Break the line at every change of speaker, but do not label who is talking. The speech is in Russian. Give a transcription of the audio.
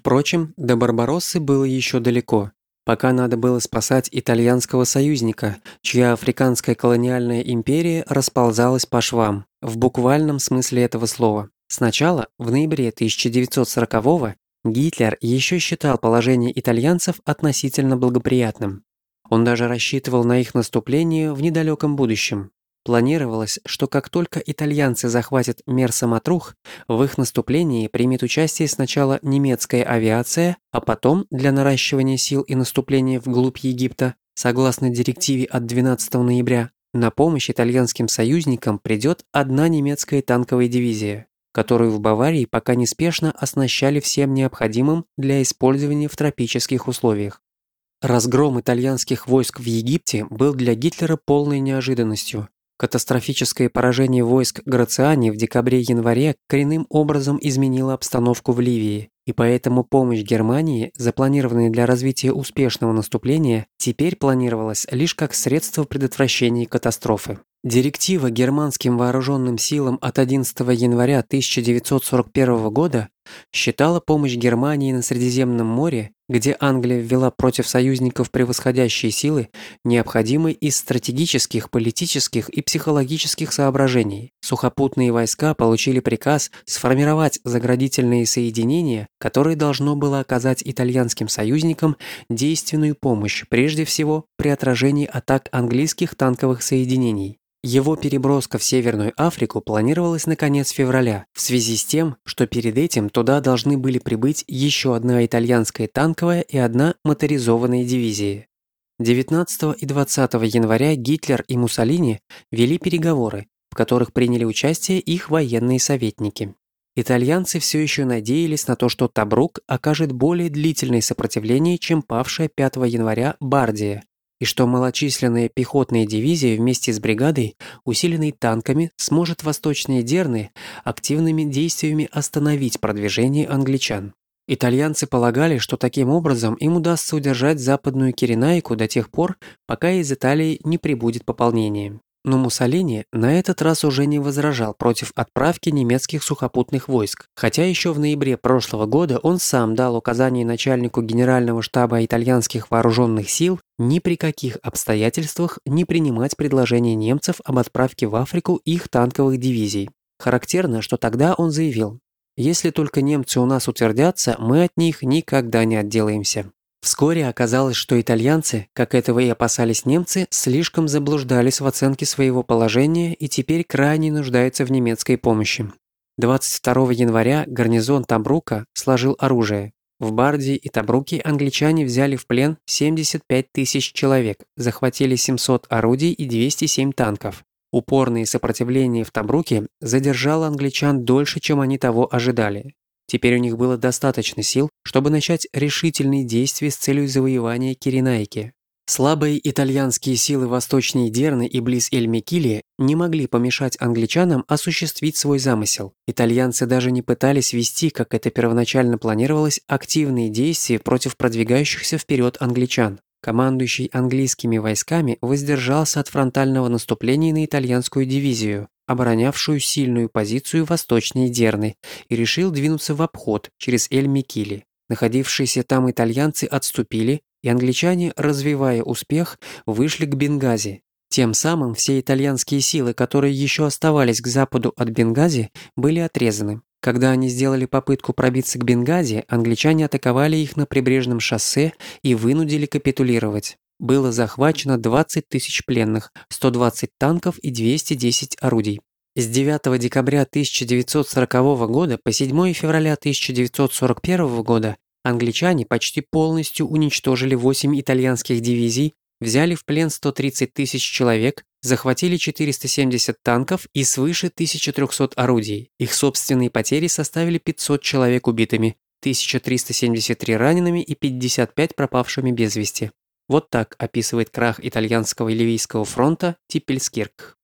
Впрочем, до Барбароссы было еще далеко. Пока надо было спасать итальянского союзника, чья африканская колониальная империя расползалась по швам, в буквальном смысле этого слова. Сначала, в ноябре 1940-го, Гитлер еще считал положение итальянцев относительно благоприятным. Он даже рассчитывал на их наступление в недалеком будущем. Планировалось, что как только итальянцы захватят Мерса-Матрух, в их наступлении примет участие сначала немецкая авиация, а потом, для наращивания сил и наступления вглубь Египта, согласно директиве от 12 ноября, на помощь итальянским союзникам придет одна немецкая танковая дивизия, которую в Баварии пока неспешно оснащали всем необходимым для использования в тропических условиях. Разгром итальянских войск в Египте был для Гитлера полной неожиданностью. Катастрофическое поражение войск Грациани в декабре-январе коренным образом изменило обстановку в Ливии, и поэтому помощь Германии, запланированная для развития успешного наступления, теперь планировалась лишь как средство предотвращения катастрофы. Директива германским вооруженным силам от 11 января 1941 года считала помощь Германии на Средиземном море, где Англия ввела против союзников превосходящие силы, необходимой из стратегических, политических и психологических соображений. Сухопутные войска получили приказ сформировать заградительные соединения, которые должно было оказать итальянским союзникам действенную помощь, прежде всего при отражении атак английских танковых соединений. Его переброска в Северную Африку планировалась на конец февраля, в связи с тем, что перед этим туда должны были прибыть еще одна итальянская танковая и одна моторизованная дивизии. 19 и 20 января Гитлер и Муссолини вели переговоры, в которых приняли участие их военные советники. Итальянцы все еще надеялись на то, что Табрук окажет более длительное сопротивление, чем павшая 5 января Бардия, и что малочисленная пехотная дивизия вместе с бригадой, усиленной танками, сможет восточные Дерны активными действиями остановить продвижение англичан. Итальянцы полагали, что таким образом им удастся удержать западную Киренайку до тех пор, пока из Италии не прибудет пополнение. Но Муссолини на этот раз уже не возражал против отправки немецких сухопутных войск, хотя еще в ноябре прошлого года он сам дал указание начальнику генерального штаба итальянских вооруженных сил ни при каких обстоятельствах не принимать предложение немцев об отправке в Африку их танковых дивизий. Характерно, что тогда он заявил, «Если только немцы у нас утвердятся, мы от них никогда не отделаемся». Вскоре оказалось, что итальянцы, как этого и опасались немцы, слишком заблуждались в оценке своего положения и теперь крайне нуждаются в немецкой помощи. 22 января гарнизон Табрука сложил оружие. В Бардии и Табруке англичане взяли в плен 75 тысяч человек, захватили 700 орудий и 207 танков. Упорное сопротивление в Табруке задержало англичан дольше, чем они того ожидали. Теперь у них было достаточно сил, чтобы начать решительные действия с целью завоевания Киренайки. Слабые итальянские силы восточнее Дерны и близ Эль-Микили не могли помешать англичанам осуществить свой замысел. Итальянцы даже не пытались вести, как это первоначально планировалось, активные действия против продвигающихся вперед англичан. Командующий английскими войсками воздержался от фронтального наступления на итальянскую дивизию, оборонявшую сильную позицию восточнее Дерны, и решил двинуться в обход через Эль-Микили. Находившиеся там итальянцы отступили, и англичане, развивая успех, вышли к Бенгази. Тем самым все итальянские силы, которые еще оставались к западу от Бенгази, были отрезаны. Когда они сделали попытку пробиться к Бенгази, англичане атаковали их на прибрежном шоссе и вынудили капитулировать было захвачено 20 тысяч пленных, 120 танков и 210 орудий. С 9 декабря 1940 года по 7 февраля 1941 года англичане почти полностью уничтожили 8 итальянских дивизий, взяли в плен 130 тысяч человек, захватили 470 танков и свыше 1300 орудий. Их собственные потери составили 500 человек убитыми, 1373 ранеными и 55 пропавшими без вести. Вот так описывает крах итальянского и ливийского фронта Типпельскирк.